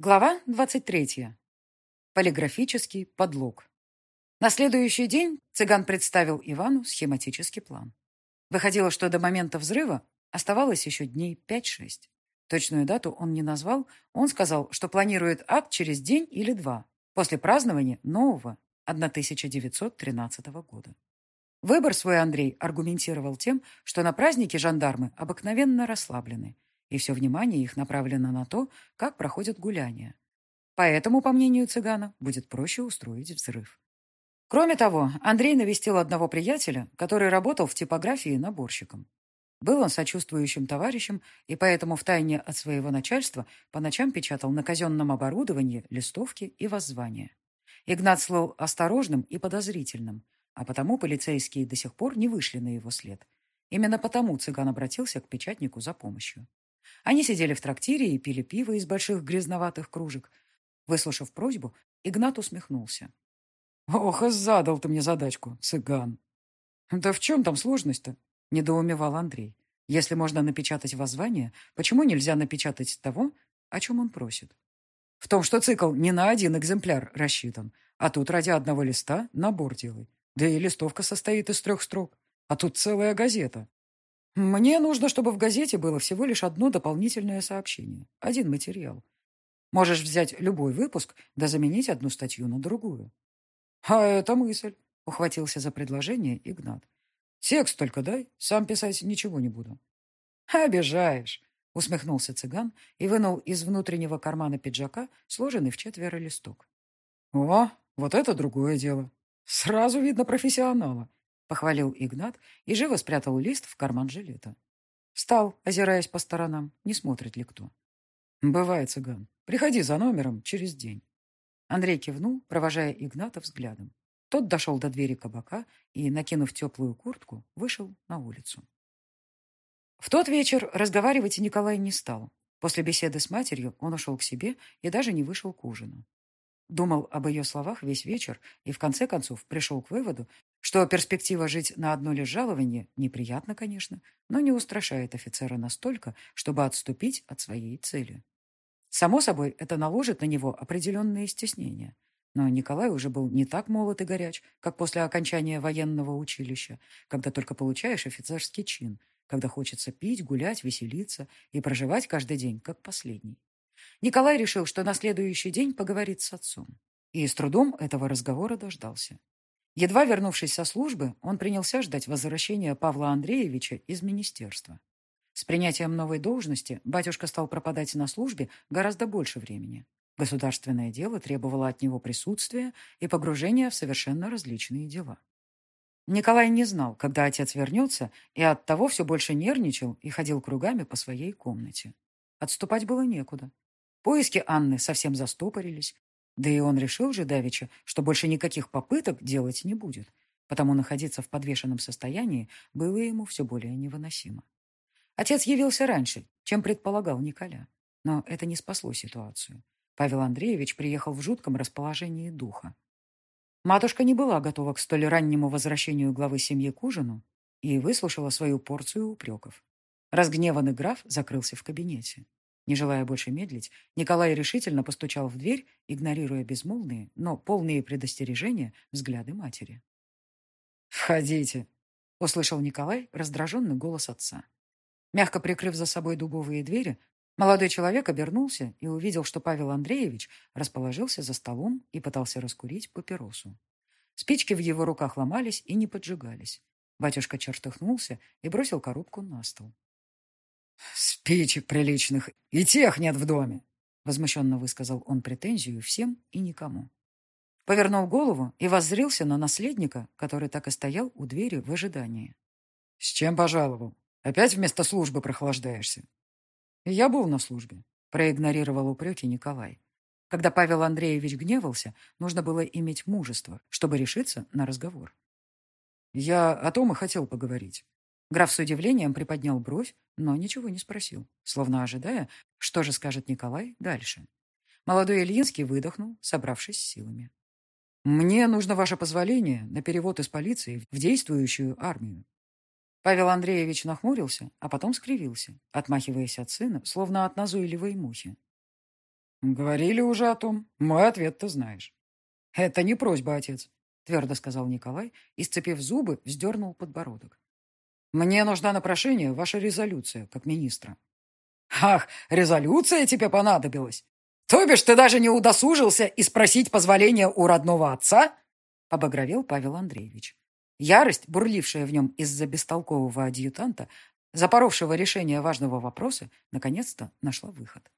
Глава 23. Полиграфический подлог. На следующий день цыган представил Ивану схематический план. Выходило, что до момента взрыва оставалось еще дней 5-6. Точную дату он не назвал, он сказал, что планирует акт через день или два, после празднования нового 1913 года. Выбор свой Андрей аргументировал тем, что на празднике жандармы обыкновенно расслаблены, и все внимание их направлено на то, как проходят гуляния. Поэтому, по мнению цыгана, будет проще устроить взрыв. Кроме того, Андрей навестил одного приятеля, который работал в типографии наборщиком. Был он сочувствующим товарищем, и поэтому втайне от своего начальства по ночам печатал на казенном оборудовании листовки и воззвания. Игнат слыл осторожным и подозрительным, а потому полицейские до сих пор не вышли на его след. Именно потому цыган обратился к печатнику за помощью. Они сидели в трактире и пили пиво из больших грязноватых кружек. Выслушав просьбу, Игнат усмехнулся. «Ох, и задал ты мне задачку, цыган!» «Да в чем там сложность-то?» — недоумевал Андрей. «Если можно напечатать воззвание, почему нельзя напечатать того, о чем он просит?» «В том, что цикл не на один экземпляр рассчитан, а тут ради одного листа набор делай. Да и листовка состоит из трех строк, а тут целая газета. Мне нужно, чтобы в газете было всего лишь одно дополнительное сообщение, один материал. Можешь взять любой выпуск, да заменить одну статью на другую. А это мысль, ухватился за предложение Игнат. Текст только дай, сам писать ничего не буду. Обижаешь, усмехнулся цыган и вынул из внутреннего кармана пиджака сложенный в четверо листок. О, вот это другое дело. Сразу видно профессионала. — похвалил Игнат и живо спрятал лист в карман жилета. Встал, озираясь по сторонам, не смотрит ли кто. «Бывает, цыган. Приходи за номером через день». Андрей кивнул, провожая Игната взглядом. Тот дошел до двери кабака и, накинув теплую куртку, вышел на улицу. В тот вечер разговаривать Николай не стал. После беседы с матерью он ушел к себе и даже не вышел к ужину. Думал об ее словах весь вечер и в конце концов пришел к выводу, что перспектива жить на одно лишь жалование неприятно, конечно, но не устрашает офицера настолько, чтобы отступить от своей цели. Само собой, это наложит на него определенные стеснения. Но Николай уже был не так молод и горяч, как после окончания военного училища, когда только получаешь офицерский чин, когда хочется пить, гулять, веселиться и проживать каждый день, как последний. Николай решил, что на следующий день поговорит с отцом. И с трудом этого разговора дождался. Едва вернувшись со службы, он принялся ждать возвращения Павла Андреевича из министерства. С принятием новой должности батюшка стал пропадать на службе гораздо больше времени. Государственное дело требовало от него присутствия и погружения в совершенно различные дела. Николай не знал, когда отец вернется, и оттого все больше нервничал и ходил кругами по своей комнате. Отступать было некуда. Поиски Анны совсем застопорились, да и он решил же Давича, что больше никаких попыток делать не будет, потому находиться в подвешенном состоянии было ему все более невыносимо. Отец явился раньше, чем предполагал Николя, но это не спасло ситуацию. Павел Андреевич приехал в жутком расположении духа. Матушка не была готова к столь раннему возвращению главы семьи к ужину и выслушала свою порцию упреков. Разгневанный граф закрылся в кабинете. Не желая больше медлить, Николай решительно постучал в дверь, игнорируя безмолвные, но полные предостережения взгляды матери. «Входите!» — услышал Николай раздраженный голос отца. Мягко прикрыв за собой дубовые двери, молодой человек обернулся и увидел, что Павел Андреевич расположился за столом и пытался раскурить папиросу. Спички в его руках ломались и не поджигались. Батюшка чертыхнулся и бросил коробку на стол. «Спичек приличных и тех нет в доме», — возмущенно высказал он претензию всем и никому. Повернул голову и воззрился на наследника, который так и стоял у двери в ожидании. «С чем пожаловал? Опять вместо службы прохлаждаешься?» «Я был на службе», — проигнорировал упреки Николай. Когда Павел Андреевич гневался, нужно было иметь мужество, чтобы решиться на разговор. «Я о том и хотел поговорить. Граф с удивлением приподнял бровь, но ничего не спросил, словно ожидая, что же скажет Николай дальше. Молодой Ильинский выдохнул, собравшись силами. «Мне нужно ваше позволение на перевод из полиции в действующую армию». Павел Андреевич нахмурился, а потом скривился, отмахиваясь от сына, словно от назойливой мухи. Говорили уже о том. Мой ответ ты знаешь. Это не просьба, отец, твердо сказал Николай и, сцепив зубы, вздернул подбородок. Мне нужна на прошение ваша резолюция, как министра. Ах, резолюция тебе понадобилась? То бишь ты даже не удосужился и спросить позволения у родного отца? Обогровел Павел Андреевич. Ярость, бурлившая в нем из-за бестолкового адъютанта, запоровшего решение важного вопроса, наконец-то нашла выход.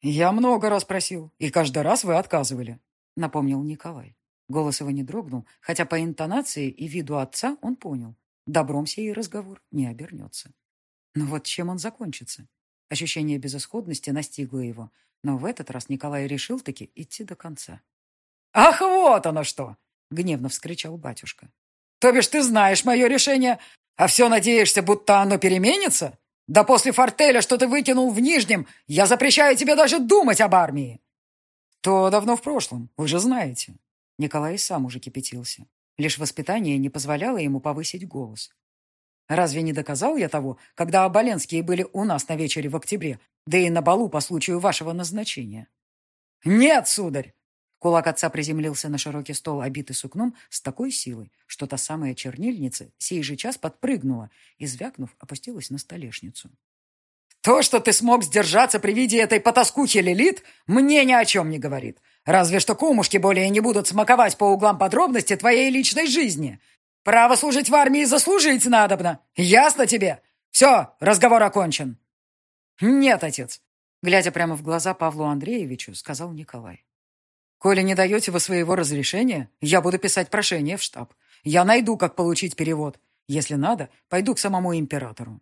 «Я много раз просил, и каждый раз вы отказывали», — напомнил Николай. Голос его не дрогнул, хотя по интонации и виду отца он понял. Добром сей разговор не обернется. Но вот чем он закончится? Ощущение безысходности настигло его, но в этот раз Николай решил таки идти до конца. «Ах, вот оно что!» — гневно вскричал батюшка. То бишь ты знаешь мое решение, а все надеешься, будто оно переменится? Да после фортеля, что ты выкинул в Нижнем, я запрещаю тебе даже думать об армии. То давно в прошлом, вы же знаете. Николай сам уже кипятился. Лишь воспитание не позволяло ему повысить голос. Разве не доказал я того, когда Оболенские были у нас на вечере в октябре, да и на балу по случаю вашего назначения? Нет, сударь, Кулак отца приземлился на широкий стол, обитый сукном, с такой силой, что та самая чернильница сей же час подпрыгнула и, звякнув, опустилась на столешницу. «То, что ты смог сдержаться при виде этой потаскухи Лилит, мне ни о чем не говорит. Разве что кумушки более не будут смаковать по углам подробности твоей личной жизни. Право служить в армии заслужить надобно. Ясно тебе? Все, разговор окончен». «Нет, отец», — глядя прямо в глаза Павлу Андреевичу, сказал Николай. Коли не даете вы своего разрешения, я буду писать прошение в штаб. Я найду, как получить перевод. Если надо, пойду к самому императору».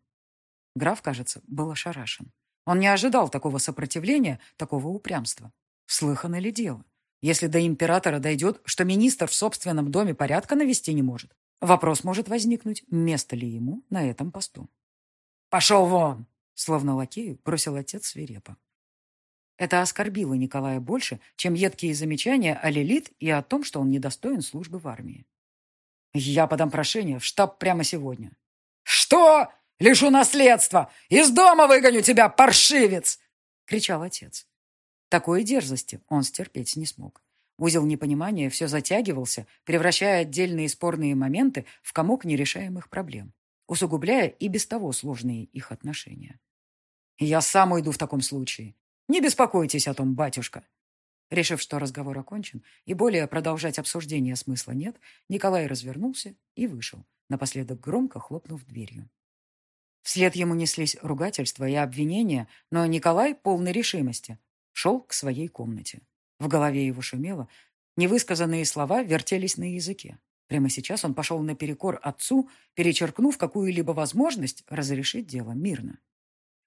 Граф, кажется, был ошарашен. Он не ожидал такого сопротивления, такого упрямства. Слыхано ли дело? Если до императора дойдет, что министр в собственном доме порядка навести не может, вопрос может возникнуть, место ли ему на этом посту. «Пошел вон!» Словно лакею бросил отец свирепо. Это оскорбило Николая больше, чем едкие замечания о Лилит и о том, что он недостоин службы в армии. «Я подам прошение в штаб прямо сегодня». «Что? Лишу наследства! Из дома выгоню тебя, паршивец!» — кричал отец. Такой дерзости он стерпеть не смог. Узел непонимания все затягивался, превращая отдельные спорные моменты в комок нерешаемых проблем, усугубляя и без того сложные их отношения. «Я сам уйду в таком случае. Не беспокойтесь о том, батюшка. Решив, что разговор окончен и более продолжать обсуждение смысла нет, Николай развернулся и вышел, напоследок громко хлопнув дверью. Вслед ему неслись ругательства и обвинения, но Николай, полной решимости, шел к своей комнате. В голове его шумело, невысказанные слова вертелись на языке. Прямо сейчас он пошел наперекор отцу, перечеркнув какую-либо возможность разрешить дело мирно.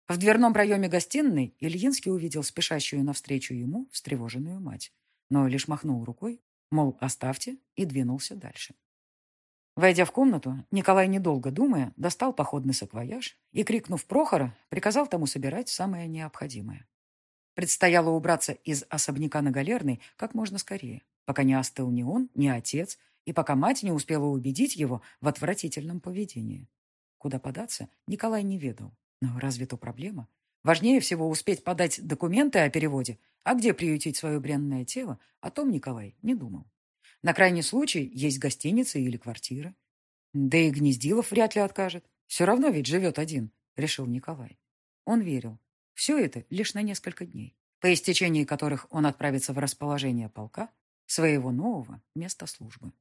В дверном проеме гостиной Ильинский увидел спешащую навстречу ему встревоженную мать, но лишь махнул рукой, мол, оставьте, и двинулся дальше. Войдя в комнату, Николай, недолго думая, достал походный саквояж и, крикнув Прохора, приказал тому собирать самое необходимое. Предстояло убраться из особняка на Галерной как можно скорее, пока не остыл ни он, ни отец, и пока мать не успела убедить его в отвратительном поведении. Куда податься, Николай не ведал. Но разве то проблема? Важнее всего успеть подать документы о переводе, а где приютить свое бренное тело, о том Николай не думал. На крайний случай есть гостиница или квартира. Да и Гнездилов вряд ли откажет. Все равно ведь живет один, решил Николай. Он верил. Все это лишь на несколько дней, по истечении которых он отправится в расположение полка своего нового места службы.